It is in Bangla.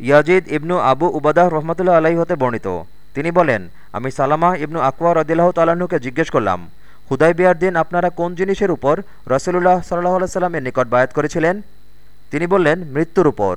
ইয়াজিদ ইবনু আবু উবাদাহ রহমতুল্লাহ আলাহী হতে বর্ণিত। তিনি বলেন, আমি সালামা ইবনু আকওয়া রদিল্লাহ তালাহুকে জিজ্ঞেস করলাম হুদাই বিয়ার দিন আপনারা কোন জিনিসের উপর রসুল্লাহ সাল্লাহ সাল্লামের নিকট বায়াত করেছিলেন? তিনি বললেন, মৃত্যুর উপর।